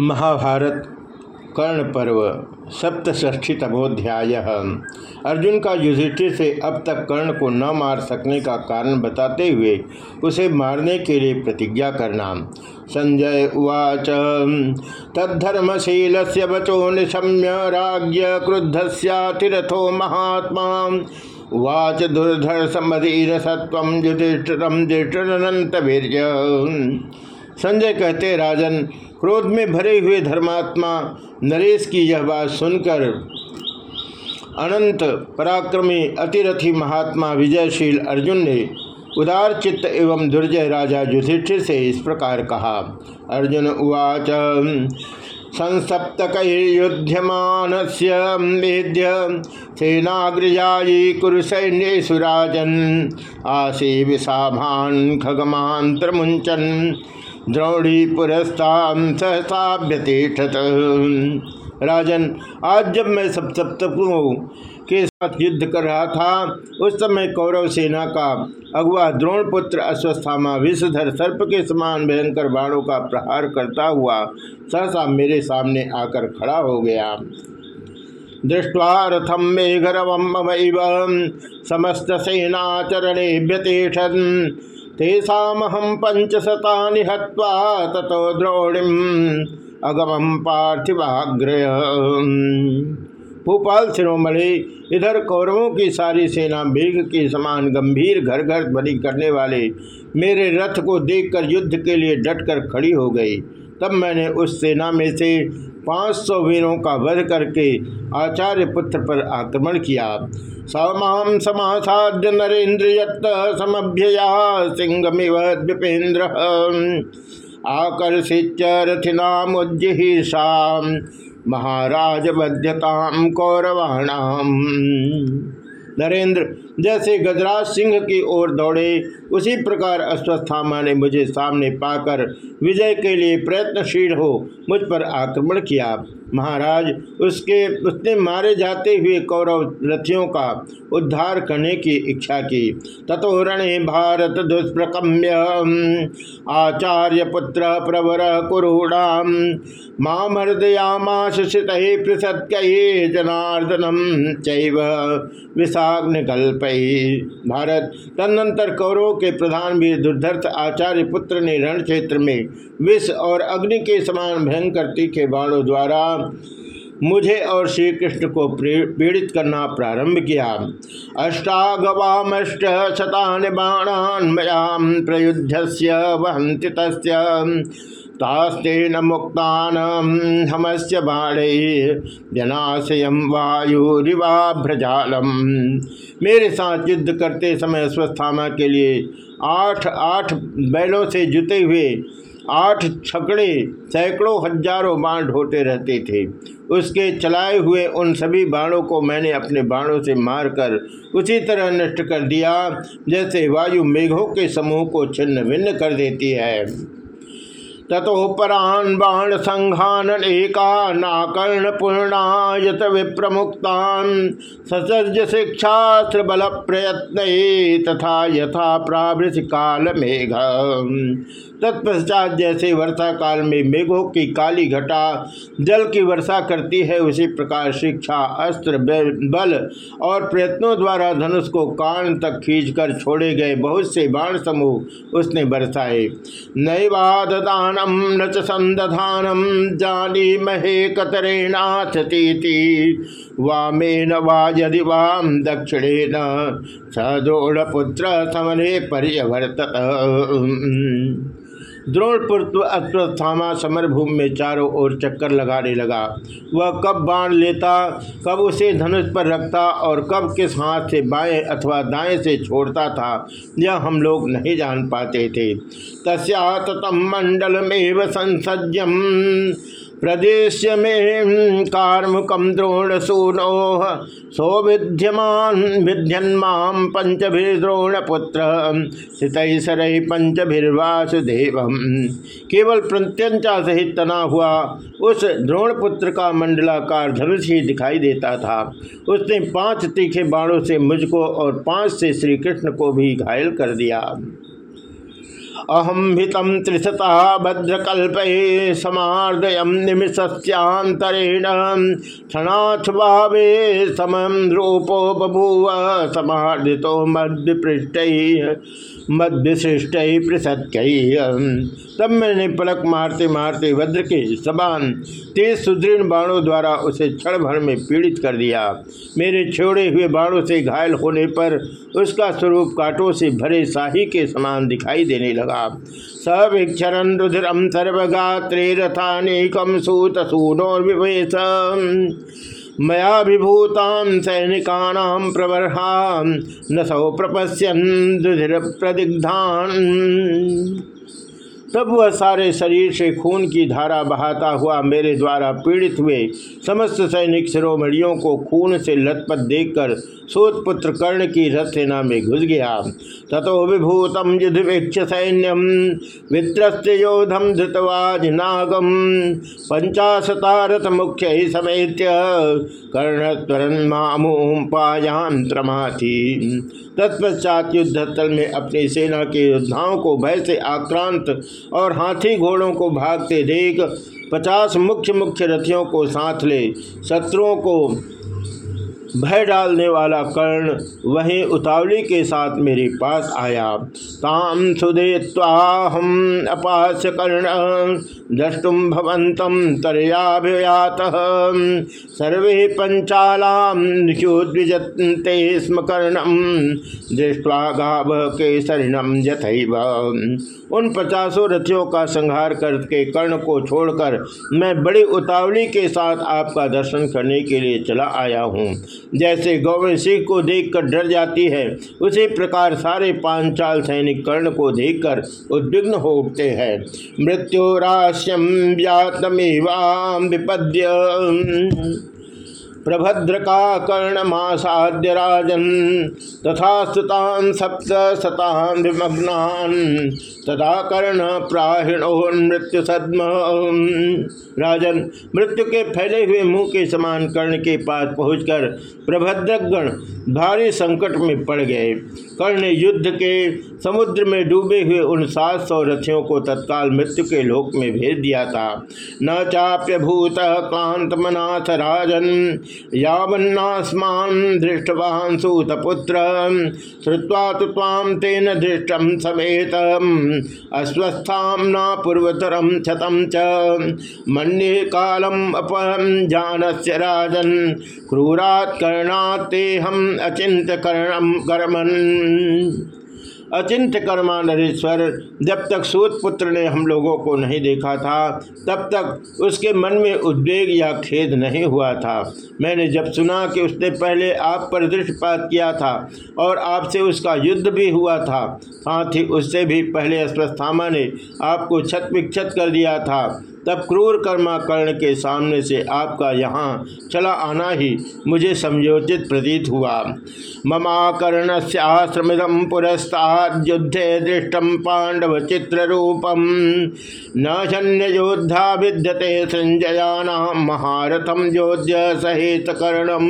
महाभारत कर्ण पर्व सप्तष्ठी तमोध्याय अर्जुन का युधिष्ठिर से अब तक कर्ण को न मार सकने का कारण बताते हुए उसे मारने के लिए प्रतिज्ञा करना। संजय उवाच तद्धर्मशील से बचो निशम्य राज्य क्रुद्धस्यातिरथो महात्मा। उवाच दुर्धर समधीर सत्व युधिष्ठिरम युधिष्ठिरनंत वीर्य संजय कहते, राजन, क्रोध में भरे हुए धर्मात्मा, नरेश की यह बात सुनकर अनंत पराक्रमी अतिरथी महात्मा विजयशील अर्जुन ने उदार चित्त एवं दुर्जय राजा युधिष्ठिर से इस प्रकार कहा, अर्जुन उवाच संसप्तकुध्यमान वेद्य सेनाग्रजाई कुरुसैन्य सुराजन आशी विषाभान खगमांत्र मुंचन द्रोणी पुरस्तान सहसाभ्यतिष्ठत राजन, आज जब मैं सब सप्तकों के साथ युद्ध कर रहा था, उस समय कौरव सेना का अगुआ द्रोणपुत्र अश्वस्थामा विषधर सर्प के समान भयंकर बाणों का प्रहार करता हुआ सहसा मेरे सामने आकर खड़ा हो गया। दृष्टवा रथम मेघरवम समस्त सेनाचरणे व्यतिषन तेषाहम पंचशता हवा तथो द्रोणिम अगमम पार्थिवाग्रय भूपाल शिरोमणि, इधर कौरवों की सारी सेना मेघ के समान गंभीर घर घर ध्वनि करने वाले मेरे रथ को देखकर युद्ध के लिए डटकर खड़ी हो गई। तब मैंने उस सेना में से 500 वीरों का वध करके आचार्य पुत्र पर आक्रमण किया। समाम समासाद्य नरेन्द्र यत्त समभ्यया सिंहमिव द्विपेन्द्र। आकर्षित रथिनामुज्जिहिषा महाराज बध्यताम कौरवाणाम। नरेंद्र जैसे गजराज सिंह की ओर दौड़े, उसी प्रकार अश्वस्थामा ने मुझे सामने पाकर विजय के लिए प्रयत्नशील हो मुझ पर आक्रमण किया। महाराज, उसके, उसने मारे जाते हुए कौरव रथियों का उद्धार करने की इच्छा की। ततो रणे भारत दुष्प्रकम्य आचार्य पुत्र प्रवर कुरूणाम मामर्दयामाश पृथक जनार्दनम चैव विषाग्न विषाग्निकल्प भारत, तदनंतर कौरवों के प्रधान भी दुर्धर्ष आचार्य पुत्र ने रण क्षेत्र में विष और अग्नि के समान भयंकर तीखे बाणों द्वारा मुझे और श्री कृष्ण को पीड़ित करना प्रारंभ किया। अष्टागवामष्ट शतान बाणान मयाम प्रयुद्ध वहंति तास्तेन मुक्तान हमस्य बाणे जनाशयम वायुरिवाभ्रजालम मेरे साथ युद्ध करते समय स्वस्थामा के लिए आठ आठ बैलों से जुते हुए आठ छकड़े सैकड़ों हज़ारों बाण ढोते रहते थे। उसके चलाए हुए उन सभी बाणों को मैंने अपने बाणों से मारकर उसी तरह नष्ट कर दिया, जैसे वायु मेघों के समूह को छिन्न भिन्न कर देती है। ततोपरान बाण संघान एका नाकर्ण पूर्णायत विप्रमुक्तान ससर्ज शिक्षास्त्र बल प्रयत्न तथा यथा प्रावृत काल मेघ। तत्पश्चात जैसे वर्षा काल में मेघों की काली घटा, जल की वर्षा करती है, उसी प्रकार शिक्षा, अस्त्र, बल और प्रयत्नों द्वारा धनुष को कान तक खींचकर छोड़े गए बहुत से बाण समूह उसने बरसाए। नैवादानम न संदधानम जानी महे कतरेनाथ वामे न वा यदि वाम दक्षिणे न सद्रोण पुत्र समने पर्यवर्त द्रोणपुत्र अश्वत्थामा समर भूमि में चारों ओर चक्कर लगाने लगा। वह कब बाण लेता, कब उसे धनुष पर रखता और कब किस हाथ से बाएँ अथवा दाएँ से छोड़ता था, यह हम लोग नहीं जान पाते थे। तस्या ततम मंडल में प्रदेश में कार्मुकम द्रोण सूनो सौविध्यमान विध्यन्माम पंचभिर्द्रोण पुत्र सितैसर पंचभिर्वासुदेव केवल प्रत्यंचा सहित तना हुआ, उस द्रोण पुत्र का मंडलाकार धनुष ही दिखाई देता था। उसने पाँच तीखे बाणों से मुझको और पाँच से श्री कृष्ण को भी घायल कर दिया। अहम हितम त्रिशता भद्रकल्प समार्दयम निमिषस्यांतरेण क्षणाथ भावे समम रूपो बभूव समार्दितो मध्य पृष्ठ मध्यशिष्ट पृथक तब मैंने पलक मारते मारते वज्र के समान तेज सुदृढ़ बाणों द्वारा उसे क्षण भर में पीड़ित कर दिया। मेरे छोड़े हुए बाणों से घायल होने पर उसका स्वरूप कांटों से भरे शाही के समान दिखाई देने लगा। सब सवीक्षरन रुद्रम सर्वगात्रे रथानेकम सूत सूनोर्विवेश मया विभूतां सैनिकानां प्रवर्हां न सौ प्रपश्यन् प्रदिग्धान् तब वह सारे शरीर से खून की धारा बहाता हुआ मेरे द्वारा पीड़ित हुए समस्त सैनिक शिरोमणियों को खून से लथपथ देखकर सोतपुत्र कर्ण की रथ सेना में घुस गया। तथो विभूतम युद्धवेक्ष सैन्यम वित्रस्त योधम धृतवाज नागम पंचाशतारथ मुख्य समेत कर्ण मामूम पायांत्रमाथी तत्पश्चात युद्ध स्थल में अपनी सेना के योद्धाओं को भय से आक्रांत और हाथी घोड़ों को भागते देख, पचास मुख्य मुख्य रथियों को साथ ले, शत्रुओं को भय डालने वाला कर्ण वही उतावली के साथ मेरे पास आया। ताम सुदेवाहम अपास्य कर्ण द्रष्टुम भवंतम तरयाभियात। सर्वे पंचालाद्विजते स्म कर्णम दृष्टवा गाव केसरिणम यथैव। उन पचासों रथियों का संहार करके कर्ण को छोड़कर मैं बड़ी उतावली के साथ आपका दर्शन करने के लिए चला आया हूँ। जैसे गौवें सिंह को देखकर डर जाती है, उसी प्रकार सारे पांचाल सैनिक कर्ण को देखकर उद्विग्न हो उठते हैं। मृत्युराश्यम व्यातमेवाम विपद्य। प्रभद्रका कर्णमासाद्य राजन तथा स्तुतान सप्त शतान विमग्नान तथा कर्ण प्राहिणो मृत्यु सद्म राजन, मृत्यु के फैले हुए मुँह के समान कर्ण के पास पहुंचकर प्रभद्रगण भारी संकट में पड़ गए। कर्ण युद्ध के समुद्र में डूबे हुए उन सात सौ रथियों को तत्काल मृत्यु के लोक में भेज दिया था। न चाप्य भूत कांत मनाथ राजन यावन्नास्मान दृष्टवान सूतपुत्र। श्रुवा तो ताम तेन दृष्टम समेत। अस्वस्थाम न पूर्वतरम क्षतम च। मन्ये कालम अपहम जानस्य राजन। क्रूरात् कर्णाते हम अचिंत कर्णम कर्मन। अचिंत कर्मा नरेश्वर जब तक सूत पुत्र ने हम लोगों को नहीं देखा था, तब तक उसके मन में उद्वेग या खेद नहीं हुआ था। मैंने जब सुना कि उसने पहले आप पर दृष्टिपात किया था और आपसे उसका युद्ध भी हुआ था, साथ ही उससे भी पहले अस्वस्थामा ने आपको छत विक्षत कर दिया था। तब क्रूर कर्मा कर्ण के सामने से आपका यहाँ चला आना ही मुझे समयोचित प्रतीत हुआ। ममाकर्ण से आश्रमिदम पुरस्ताद्युद्धे दृष्टम पांडव चित्र रूपम न जन्य योद्धा विद्यते संजयाना महारथम योध्य सहित कर्णम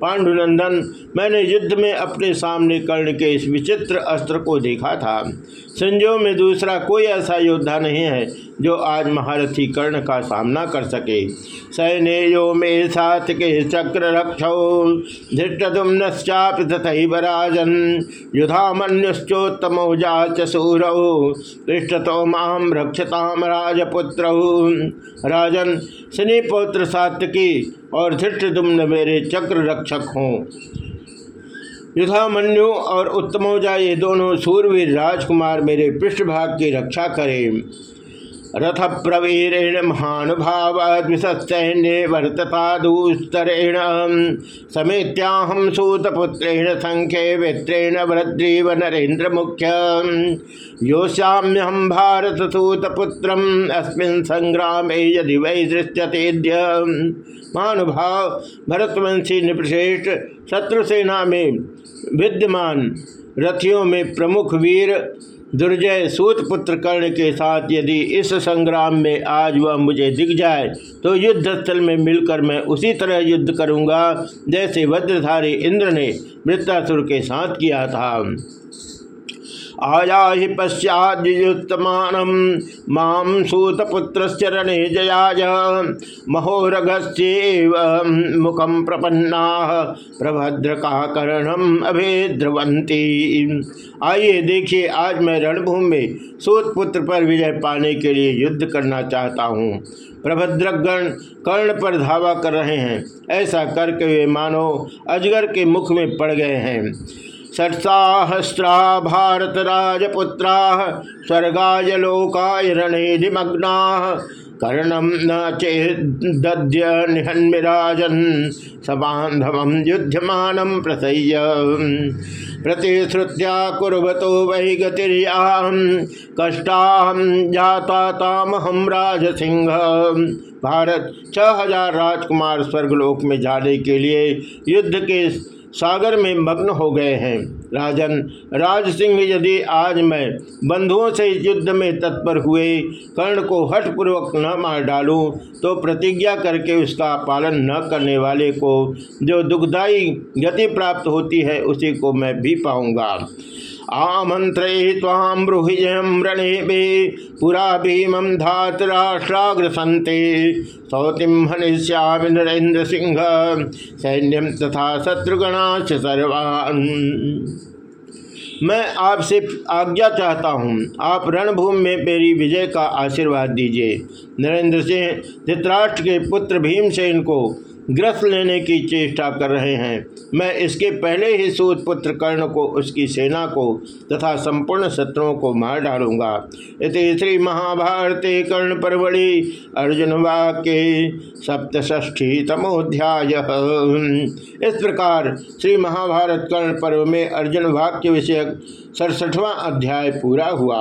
पांडुनंदन, मैंने युद्ध में अपने सामने कर्ण के इस विचित्र अस्त्र को देखा था। संजो में दूसरा कोई ऐसा योद्धा नहीं है जो आज महारथी कर्ण का सामना कर सके। सैन्यो में सात के चक्र रक्षौ। धृष्टुम्नश्चापि तथैव राजन। युधामन्युश्चोत्तमौजा च सूरौ पृष्ठतो माम रक्षताम राजपुत्र। राजन शनिपौत्र सातकी और धृष्टुम्न मेरे चक्र रक्षक हों। युधामन्यु और उत्तमोजा ये दोनों सूरवीर राजकुमार मेरे पृष्ठभाग की रक्षा करें। रथ प्रवीरेण महानुभाव द्विसैन्य वर्तपादुस्तरेण समेत्याहम सूतपुत्रेण संख्ये वित्रेण भद्रीव नरेन्द्र मुख्य योश्याम्यहम भारत सूतपुत्र अस्मिन् संग्रामे यदि वै दृश्यतेद्य। महानुभाव भरतवंशी निप्रश्रेष्ठ शत्रुसेना में विद्यमान रथियों में प्रमुख वीर दुर्जय सूत पुत्र कर्ण के साथ यदि इस संग्राम में आज वह मुझे दिख जाए तो युद्ध स्थल में मिलकर मैं उसी तरह युद्ध करूँगा, जैसे वज्रधारी इंद्र ने मृतासुर के साथ किया था। आया ही पश्चात्तमान माम सूतपुत्र रणे जयाज महोरघस्व मुखम प्रपन्ना। प्रभद्र का कर्णम अभेद्रवंती आइए देखिए, आज मैं रणभूमि में सूतपुत्र पर विजय पाने के लिए युद्ध करना चाहता हूँ। प्रभद्रगण कर्ण पर धावा कर रहे हैं। ऐसा करके वे मानो अजगर के मुख में पड़ गए हैं। षट्साहस्रा भारत राजपुत्रा स्वर्गाय लोकाय रणे निमग्ना कर्णम न चेद्य निहन्मिराजन सबांधव युद्धमान प्रसह्य प्रतिश्रुत्या कुर्वतो वै गतिर्याम कष्टाम जाता तामहम राज सिंह भारत, छह हज़ार राजकुमार स्वर्गलोक में जाने के लिए युद्ध के सागर में मग्न हो गए हैं। राजन, राज सिंह, यदि आज मैं बंधुओं से युद्ध में तत्पर हुए, कर्ण को हठपूर्वक न मार डालूं तो प्रतिज्ञा करके उसका पालन न करने वाले को जो दुखदायी गति प्राप्त होती है, उसी को मैं भी पाऊँगा। आमंत्रे ताम ब्रूहिजयम रणे बे पुरा भीमं धातराष्ट्राग्रसंते सौतिम हनिष्यामि नरेन्द्र सिंह सैन्यम तथा शत्रुगणाच सर्वान्। मैं आपसे आज्ञा चाहता हूँ, आप रणभूमि में मेरी विजय का आशीर्वाद दीजिए। नरेंद्र सिंह, धृतराष्ट्र के पुत्र भीमसेन को ग्रस्त लेने की चेष्टा कर रहे हैं। मैं इसके पहले ही सूत पुत्र कर्ण को, उसकी सेना को तथा संपूर्ण शत्रुओं को मार डालूँगा। इति श्री महाभारते कर्ण परवड़ी अर्जुन वाक्य सप्तष्ठी तमोध्याय इस प्रकार श्री महाभारत कर्ण पर्व में अर्जुन वाक्य विषयक सड़सठवां अध्याय पूरा हुआ।